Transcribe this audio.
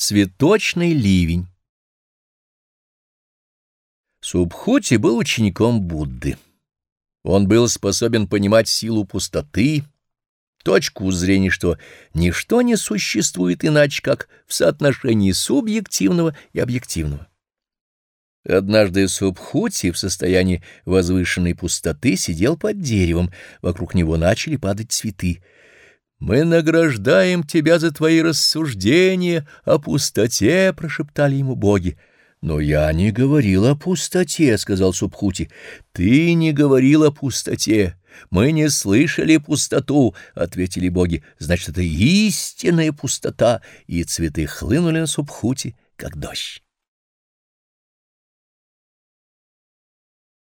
Цветочный ливень Субхути был учеником Будды. Он был способен понимать силу пустоты, точку зрения, что ничто не существует иначе, как в соотношении субъективного и объективного. Однажды Субхути в состоянии возвышенной пустоты сидел под деревом, вокруг него начали падать цветы — «Мы награждаем тебя за твои рассуждения о пустоте», — прошептали ему боги. «Но я не говорил о пустоте», — сказал Субхути. «Ты не говорил о пустоте. Мы не слышали пустоту», — ответили боги. «Значит, это истинная пустота». И цветы хлынули на Субхути, как дождь.